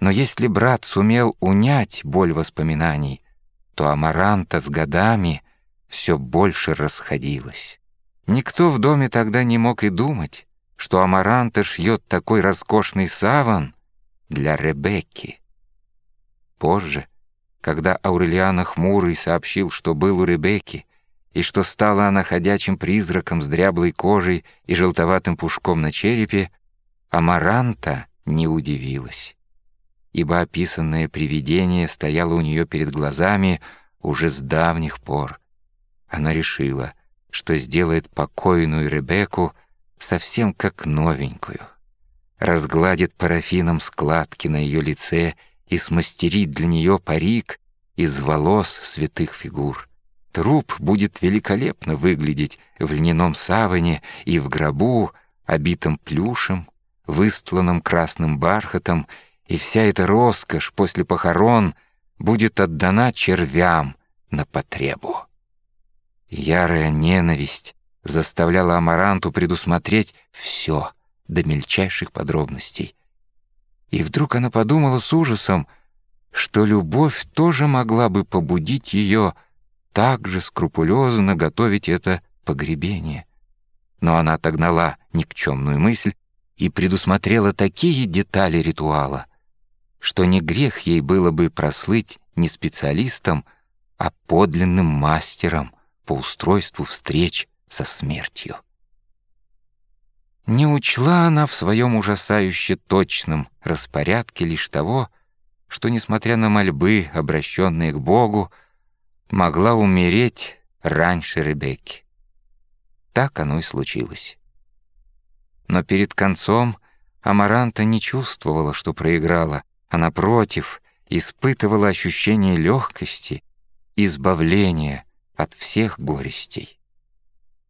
Но если брат сумел унять боль воспоминаний, то Амаранта с годами все больше расходилась. Никто в доме тогда не мог и думать, что Амаранта шьет такой роскошный саван для Ребекки. Позже, когда Аурелиана Хмурый сообщил, что был у Ребекки, и что стала она ходячим призраком с дряблой кожей и желтоватым пушком на черепе, Амаранта не удивилась, ибо описанное привидение стояло у нее перед глазами уже с давних пор. Она решила, что сделает покойную Ребекку совсем как новенькую, разгладит парафином складки на ее лице и смастерит для нее парик из волос святых фигур. Труп будет великолепно выглядеть в льняном саване и в гробу, обитом плюшем, выстланном красным бархатом, и вся эта роскошь после похорон будет отдана червям на потребу. Ярая ненависть заставляла Амаранту предусмотреть все до мельчайших подробностей. И вдруг она подумала с ужасом, что любовь тоже могла бы побудить ее так же скрупулезно готовить это погребение. Но она отогнала никчемную мысль и предусмотрела такие детали ритуала, что не грех ей было бы прослыть не специалистом, а подлинным мастером по устройству встреч со смертью. Не учла она в своем ужасающе точном распорядке лишь того, что, несмотря на мольбы, обращенные к Богу, могла умереть раньше Ребекки. Так оно и случилось. Но перед концом Амаранта не чувствовала, что проиграла, а напротив, испытывала ощущение легкости, избавления от всех горестей.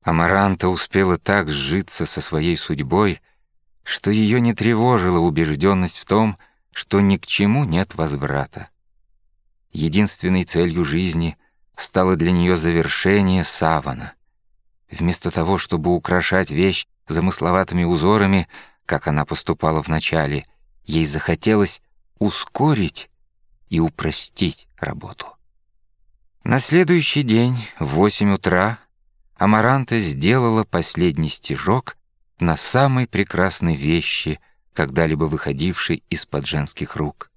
Амаранта успела так сжиться со своей судьбой, что ее не тревожила убежденность в том, что ни к чему нет возврата. Единственной целью жизни стало для нее завершение савана. Вместо того, чтобы украшать вещь замысловатыми узорами, как она поступала вначале, ей захотелось ускорить и упростить работу. На следующий день в восемь утра Амаранта сделала последний стежок на самой прекрасной вещи, когда-либо выходившей из-под женских рук,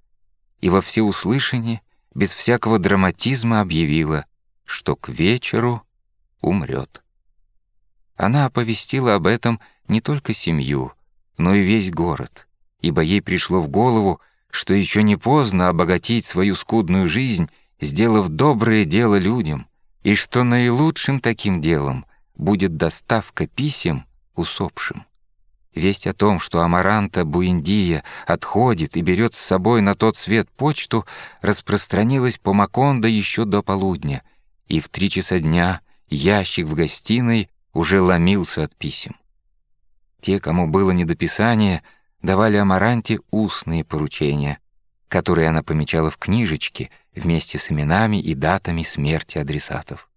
и во всеуслышание, без всякого драматизма объявила, что к вечеру умрет. Она оповестила об этом не только семью, но и весь город, ибо ей пришло в голову, что еще не поздно обогатить свою скудную жизнь, сделав доброе дело людям, и что наилучшим таким делом будет доставка писем усопшим. Весть о том, что Амаранта Буиндия отходит и берет с собой на тот свет почту, распространилась по Макондо еще до полудня — и в три часа дня ящик в гостиной уже ломился от писем. Те, кому было недописание, давали Амаранте устные поручения, которые она помечала в книжечке вместе с именами и датами смерти адресатов.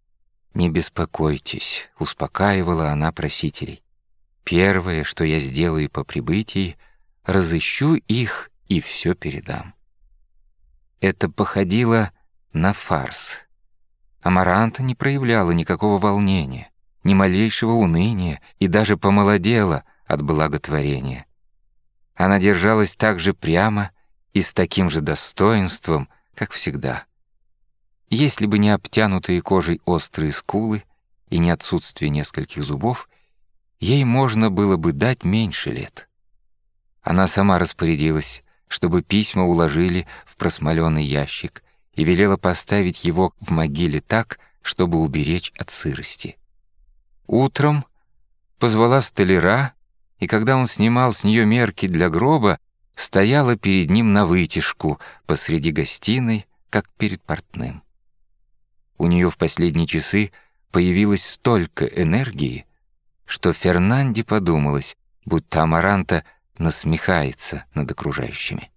«Не беспокойтесь», — успокаивала она просителей. «Первое, что я сделаю по прибытии, разыщу их и все передам». Это походило на фарс — Амаранта не проявляла никакого волнения, ни малейшего уныния и даже помолодела от благотворения. Она держалась так же прямо и с таким же достоинством, как всегда. Если бы не обтянутые кожей острые скулы и не отсутствие нескольких зубов, ей можно было бы дать меньше лет. Она сама распорядилась, чтобы письма уложили в просмоленный ящик, и велела поставить его в могиле так, чтобы уберечь от сырости. Утром позвала столяра, и когда он снимал с нее мерки для гроба, стояла перед ним на вытяжку посреди гостиной, как перед портным. У нее в последние часы появилось столько энергии, что Фернанде подумалось, будто Амаранта насмехается над окружающими.